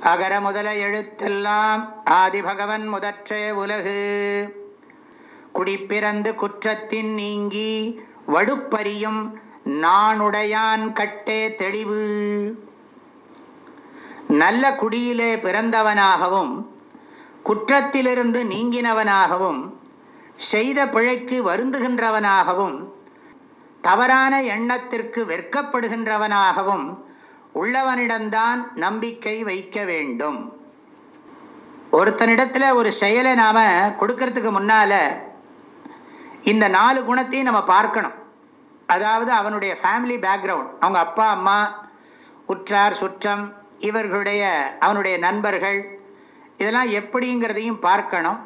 அகர முதல எழுத்தெல்லாம் ஆதிபகவன் முதற்றே உலகு. குடிப்பிறந்து குற்றத்தின் நீங்கி வடுப்பறியும் நானுடையான் கட்டே தெளிவு. நல்ல குடியிலே பிறந்தவனாகவும் குற்றத்திலிருந்து நீங்கினவனாகவும் செய்த பிழைக்கு வருந்துகின்றவனாகவும் தவறான எண்ணத்திற்கு வெட்கப்படுகின்றவனாகவும் உள்ளவனிடம்தான் நம்பிக்கை வைக்க வேண்டும். ஒருத்தனிடத்தில் ஒரு செயலை நாம் கொடுக்கறதுக்கு முன்னால் இந்த நாலு குணத்தையும் நம்ம பார்க்கணும். அதாவது அவனுடைய ஃபேமிலி பேக்ரவுண்ட் அவங்க அப்பா அம்மா உற்றார் சுற்றம் இவர்களுடைய அவனுடைய நண்பர்கள் இதெல்லாம் எப்படிங்கிறதையும் பார்க்கணும்.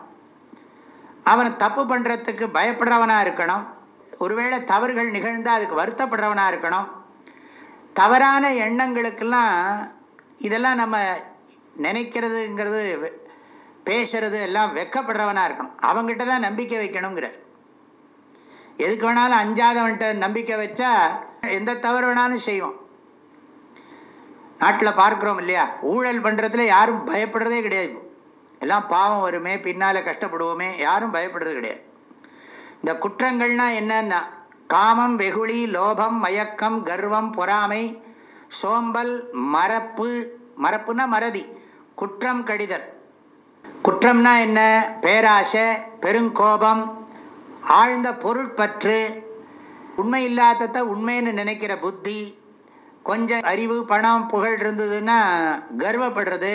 அவன் தப்பு பண்ணுறதுக்கு பயப்படுறவனாக இருக்கணும். ஒருவேளை தவறுகள் நிகழ்ந்தால் அதுக்கு வருத்தப்படுறவனாக இருக்கணும். தவறான எண்ணங்களுக்கெல்லாம் இதெல்லாம் நம்ம நினைக்கிறதுங்கிறது பேசுறது எல்லாம் வெக்கப்படுறவனாக இருக்கணும். அவங்ககிட்ட தான் நம்பிக்கை வைக்கணுங்கிறார். எதுக்கு வேணாலும் அஞ்சாதவன்கிட்ட நம்பிக்கை வச்சா எந்த தவறு வேணாலும் செய்வோம். நாட்டில் பார்க்குறோம் இல்லையா? ஊழல் பண்ணுறதுல யாரும் பயப்படுறதே கிடையாது. எல்லாம் பாவம் வருமே பின்னால் கஷ்டப்படுவோமே யாரும் பயப்படுறது கிடையாது. இந்த குற்றங்கள்னால் என்னன்னா காமம் வெகுளி லோபம் மயக்கம் கர்வம் பொறாமை சோம்பல் மறப்பு மரப்புனா மறதி குற்றம் கடிதல். குற்றம்னா என்ன? பேராசை பெருங்கோபம் ஆழ்ந்த பொருட்பற்று உண்மை இல்லாததை உண்மைன்னு நினைக்கிற புத்தி கொஞ்சம் அறிவு பணம் புகழ் இருந்ததுன்னா கர்வப்படுறது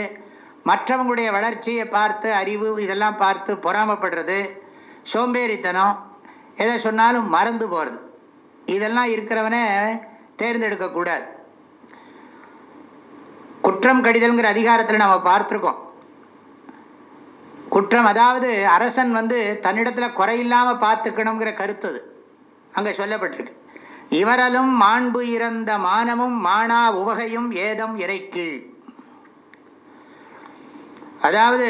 மற்றவங்களுடைய வளர்ச்சியை பார்த்து அறிவு இதெல்லாம் பார்த்து பொறாமப்படுறது சோம்பேறித்தனம் எதை சொன்னாலும் மறந்து போகிறது இதெல்லாம் இருக்கிறவனை தேர்ந்தெடுக்கக்கூடாது குற்றம் கடிதல்ங்கிற அதிகாரத்தில் நம்ம பார்த்துருக்கோம். குற்றம் அதாவது அரசன் வந்து தன்னிடத்தில் குறையில்லாமல் பார்த்துக்கணுங்கிற கருத்து அது. அங்கே சொல்லப்பட்டிருக்கு. இவரலும் மாண்பு இறந்த மானமும் மானா உவகையும் ஏதம் இறைக்கு. அதாவது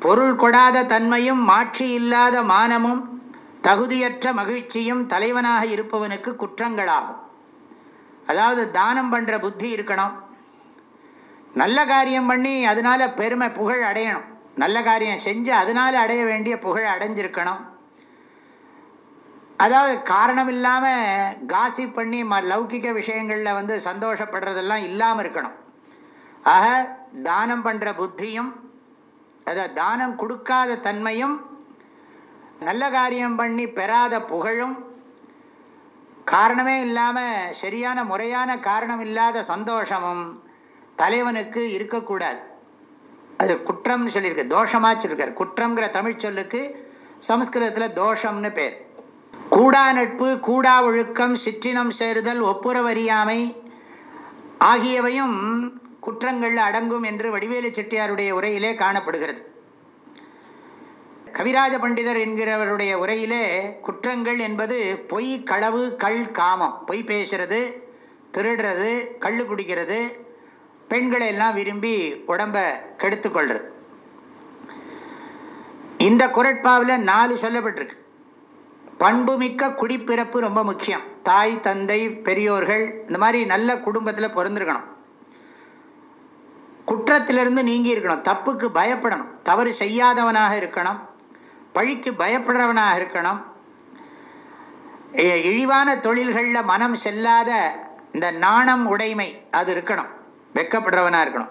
பொருள் கொடாத தன்மையும் மாற்றி இல்லாத மானமும் தகுதியற்ற மகிழ்ச்சியும் தலைவனாக இருப்பவனுக்கு குற்றங்களாகும். அதாவது தானம் பண்ணுற புத்தி இருக்கணும். நல்ல காரியம் பண்ணி அதனால் பெருமை புகழ் அடையணும். நல்ல காரியம் செஞ்சு அதனால் அடைய வேண்டிய புகழ் அடைஞ்சிருக்கணும். அதாவது காரணம் இல்லாமல் காசி பண்ணி ம லௌகிக விஷயங்களில் வந்து சந்தோஷப்படுறதெல்லாம் இல்லாமல் இருக்கணும். ஆக தானம் பண்ணுற புத்தியும் அதை தானம் கொடுக்காத தன்மையும் நல்ல காரியம் பண்ணி பெறாத புகழும் காரணமே இல்லாமல் சரியான முறையான காரணம் இல்லாத சந்தோஷமும் தலைவனுக்கு இருக்கக்கூடாது. அது குற்றம்னு சொல்லியிருக்கு தோஷமாக சொல்லியிருக்கார். குற்றங்கிற தமிழ் சொல்லுக்கு சமஸ்கிருதத்தில் தோஷம்னு பேர். கூடா நட்பு கூடா ஒழுக்கம் சிற்றினம் சேருதல் ஒப்புரவறியாமை ஆகியவையும் குற்றங்கள் அடங்கும் என்று வடிவேலு செட்டியாருடைய உரையிலே காணப்படுகிறது. கவிராஜ பண்டிதர் என்கிறவருடைய உரையிலே குற்றங்கள் என்பது பொய் களவு கள் காமம். பொய் பேசுறது திருடுறது கள்ளு குடிக்கிறது பெண்களை எல்லாம் விரும்பி உடம்ப கெடுத்துக்கொள்றது. இந்த குரட்பாவில் நாலு சொல்லப்பட்டிருக்கு. பண்புமிக்க குடிப்பிறப்பு ரொம்ப முக்கியம். தாய் தந்தை பெரியோர்கள் இந்த மாதிரி நல்ல குடும்பத்தில் பிறந்திருக்கணும். குற்றத்திலிருந்து நீங்கி இருக்கணும். தப்புக்கு பயப்படணும். தவறு செய்யாதவனாக இருக்கணும். பழிக்கு பயப்படுறவனாக இருக்கணும். இழிவான தொழில்களில் மனம் செல்லாத இந்த நாணம் உடைமை அது இருக்கணும். வெக்கப்படுறவனாக இருக்கணும்.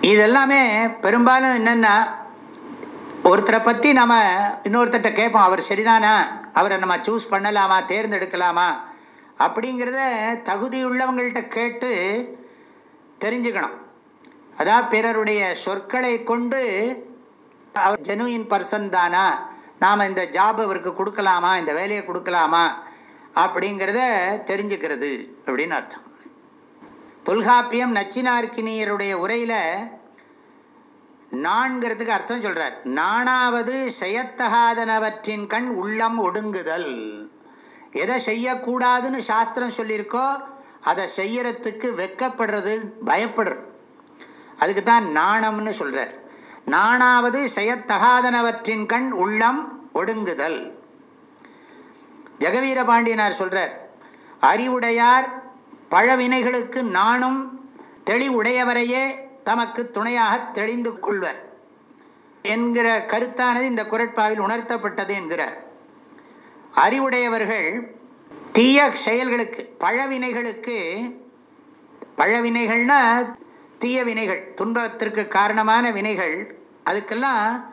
இதெல்லாமே பெரும்பாலும் என்னென்னா ஒருத்தரை பற்றி நம்ம இன்னொருத்தட்ட கேட்போம் அவர் சரிதானா? அவரை நம்ம சூஸ் பண்ணலாமா? தேர்ந்தெடுக்கலாமா? அப்படிங்கிறத தகுதியுள்ளவங்கள்ட்ட கேட்டு தெரிஞ்சுக்கணும். அதான் பிறருடைய சொற்களை கொண்டு அவர் ஜெனுயின் பர்சன் தானா? நாம் இந்த ஜாப் அவருக்கு கொடுக்கலாமா? இந்த வேலையை கொடுக்கலாமா? அப்படிங்கிறத தெரிஞ்சுக்கிறது அப்படின்னு அர்த்தம். தொல்காப்பியம் நச்சினார்க்கினியருடைய உரையில் நான்கிறதுக்கு அர்த்தம் சொல்கிறார் நானாவது செய்யத்தகாதனவற்றின் கண் உள்ளம் ஒடுங்குதல். எதை செய்யக்கூடாதுன்னு சாஸ்திரம் சொல்லியிருக்கோ அதை செய்யறதுக்கு வெக்கப்படுறது பயப்படுறது. அதுக்கு தான் நாணம்னு சொல்கிறார் நானாவது செய்யத்தகாதனவற்றின் கண் உள்ளம் ஒடுங்குதல். ஜெகவீர பாண்டியனார் சொல்கிறார் அறிவுடையார் பழவினைகளுக்கு நானும் தெளிவுடையவரையே தமக்கு துணையாக தெளிந்து கொள்வர் என்கிற கருத்தானது இந்த குரட்பாவில் உணர்த்தப்பட்டது என்கிறார். அறிவுடையவர்கள் தீய செயல்களுக்கு பழவினைகளுக்கு பழவினைகள்னா தீய வினைகள் துன்பத்திற்கு காரணமான வினைகள் அதுக்கெல்லாம்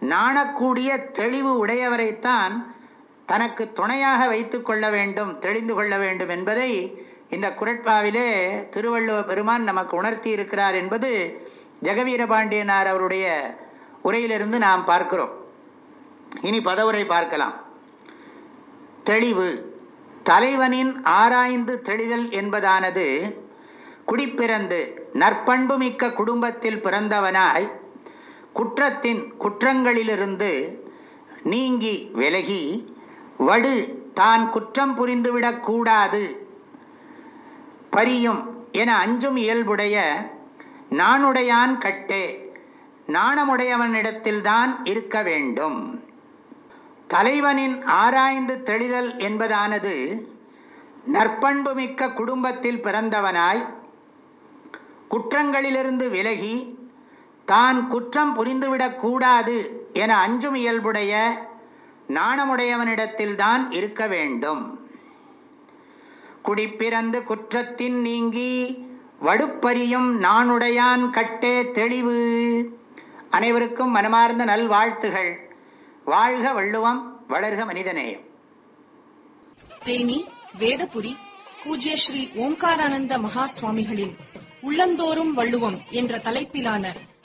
நாணக்கூடிய தெளிவு உடையவரைத்தான் தனக்கு துணையாக வைத்து கொள்ள வேண்டும் தெளிந்து கொள்ள வேண்டும் என்பதை இந்த குரட்பாவிலே திருவள்ளுவ பெருமான் நமக்கு உணர்த்தி இருக்கிறார் என்பது ஜெகவீரபாண்டியனார் அவருடைய உரையிலிருந்து நாம் பார்க்கிறோம். இனி பதவுரை பார்க்கலாம். தெளிவு. தலைவனின் ஆராய்ந்து தெளிதல் என்பதானது குடிப்பிறந்து நற்பண்புமிக்க குடும்பத்தில் பிறந்தவனாய் குற்றத்தின் குற்றங்களிலிருந்து நீங்கி விலகி வடு தான் குற்றம் புரிந்துவிடக்கூடாது பரியும் என அஞ்சும் இயல்புடைய நானுடையான் கட்டே நாணமுடையவனிடத்தில்தான் இருக்க வேண்டும். தலைவனின் ஆராய்ந்து தெளிதல் என்பதானது நற்பண்புமிக்க குடும்பத்தில் பிறந்தவனாய் குற்றங்களிலிருந்து விலகி தான் குற்றம் புரிந்துவிடக் கூடாது என அஞ்சும் இயல்புடைய நாணமுடையவனிடத்தில்தான் இருக்க வேண்டும். குடிப்பிறந்து குற்றத்தின் நீங்கி வடுப்பரியும் நானுடையான் கட்டே தெளிவு. அனைவருக்கும் மனமார்ந்த நல்வாழ்த்துகள். வாழ்க வள்ளுவம் வளர்க மனிதநேயம் தேனி வேதபுரி பூஜ்ய ஸ்ரீ ஓம்காரானந்த மகா சுவாமிகளின் உள்ளந்தோறும் வள்ளுவம் என்ற தலைப்பிலான